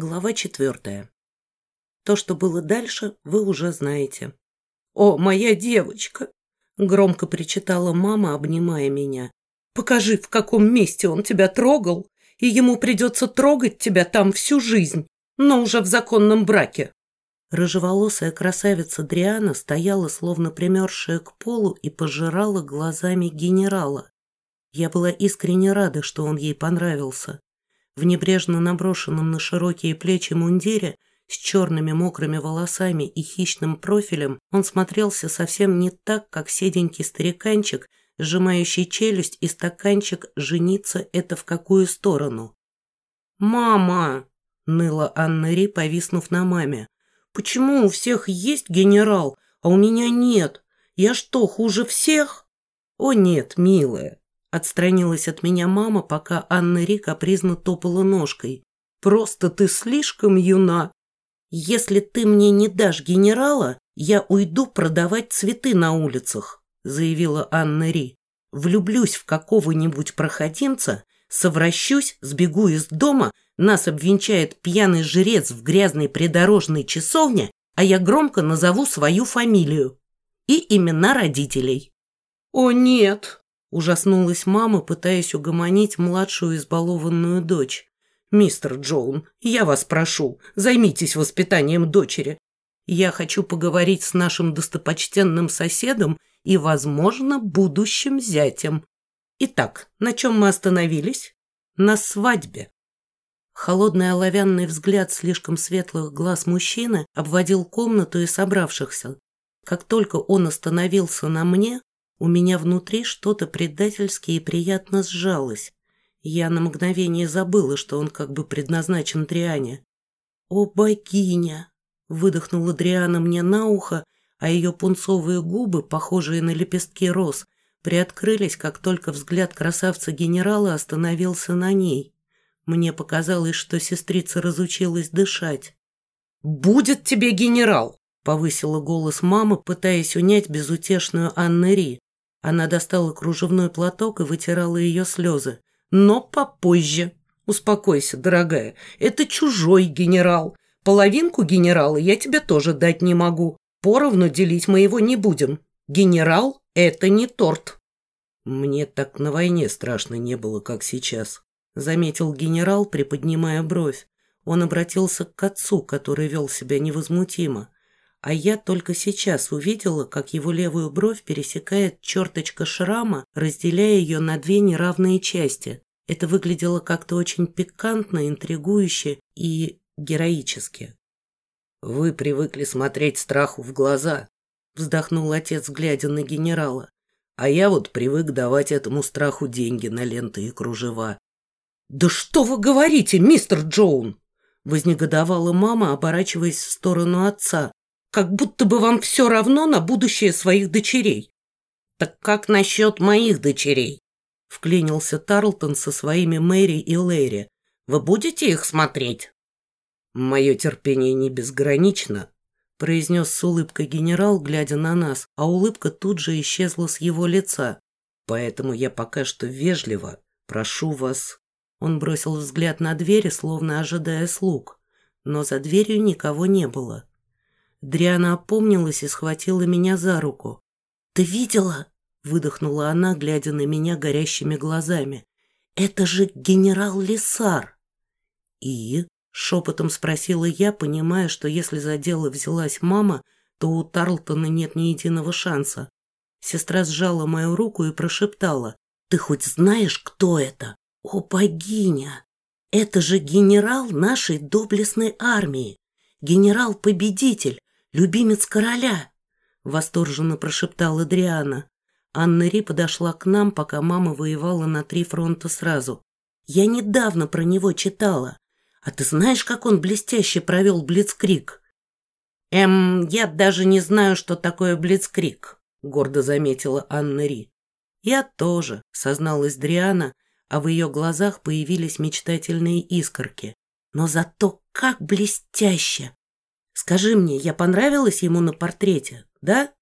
Глава четвертая. То, что было дальше, вы уже знаете. «О, моя девочка!» — громко причитала мама, обнимая меня. «Покажи, в каком месте он тебя трогал, и ему придется трогать тебя там всю жизнь, но уже в законном браке». Рыжеволосая красавица Дриана стояла, словно примерзшая к полу, и пожирала глазами генерала. Я была искренне рада, что он ей понравился. В небрежно наброшенном на широкие плечи мундире с черными мокрыми волосами и хищным профилем он смотрелся совсем не так, как седенький стариканчик, сжимающий челюсть и стаканчик «жениться это в какую сторону?» «Мама!» — ныла Анна Ри, повиснув на маме. «Почему у всех есть генерал, а у меня нет? Я что, хуже всех?» «О нет, милая, Отстранилась от меня мама, пока Анна Ри капризно топала ножкой. «Просто ты слишком юна. Если ты мне не дашь генерала, я уйду продавать цветы на улицах», заявила Анна Ри. «Влюблюсь в какого-нибудь проходимца, совращусь, сбегу из дома, нас обвенчает пьяный жрец в грязной придорожной часовне, а я громко назову свою фамилию и имена родителей». «О, нет!» Ужаснулась мама, пытаясь угомонить младшую избалованную дочь. «Мистер Джоун, я вас прошу, займитесь воспитанием дочери. Я хочу поговорить с нашим достопочтенным соседом и, возможно, будущим зятем. Итак, на чем мы остановились? На свадьбе». Холодный оловянный взгляд слишком светлых глаз мужчины обводил комнату и собравшихся. Как только он остановился на мне, у меня внутри что-то предательски и приятно сжалось. Я на мгновение забыла, что он как бы предназначен Дриане. «О, богиня!» — выдохнула Дриана мне на ухо, а ее пунцовые губы, похожие на лепестки роз, приоткрылись, как только взгляд красавца-генерала остановился на ней. Мне показалось, что сестрица разучилась дышать. «Будет тебе генерал!» — повысила голос мамы, пытаясь унять безутешную Анны Ри. Она достала кружевной платок и вытирала ее слезы. «Но попозже. Успокойся, дорогая. Это чужой генерал. Половинку генерала я тебе тоже дать не могу. Поровну делить мы его не будем. Генерал — это не торт». «Мне так на войне страшно не было, как сейчас», — заметил генерал, приподнимая бровь. Он обратился к отцу, который вел себя невозмутимо а я только сейчас увидела, как его левую бровь пересекает черточка шрама, разделяя ее на две неравные части. Это выглядело как-то очень пикантно, интригующе и героически. «Вы привыкли смотреть страху в глаза», — вздохнул отец, глядя на генерала. «А я вот привык давать этому страху деньги на ленты и кружева». «Да что вы говорите, мистер Джоун?» — вознегодовала мама, оборачиваясь в сторону отца, как будто бы вам все равно на будущее своих дочерей. Так как насчет моих дочерей? Вклинился Тарлтон со своими Мэри и Лэри. Вы будете их смотреть? Мое терпение не безгранично, произнес с улыбкой генерал, глядя на нас, а улыбка тут же исчезла с его лица. Поэтому я пока что вежливо прошу вас. Он бросил взгляд на двери, словно ожидая слуг, но за дверью никого не было. Дриана опомнилась и схватила меня за руку. «Ты видела?» — выдохнула она, глядя на меня горящими глазами. «Это же генерал Лисар!» «И?» — шепотом спросила я, понимая, что если за дело взялась мама, то у Тарлтона нет ни единого шанса. Сестра сжала мою руку и прошептала. «Ты хоть знаешь, кто это? О, богиня! Это же генерал нашей доблестной армии! Генерал-победитель, любимец короля!» — восторженно прошептала Адриана. Анна Ри подошла к нам, пока мама воевала на три фронта сразу. «Я недавно про него читала. А ты знаешь, как он блестяще провел Блицкрик?» «Эм, я даже не знаю, что такое Блицкрик», — гордо заметила Анна Ри. «Я тоже», — созналась Дриана, а в ее глазах появились мечтательные искорки. «Но зато как блестяще! Скажи мне, я понравилась ему на портрете, да?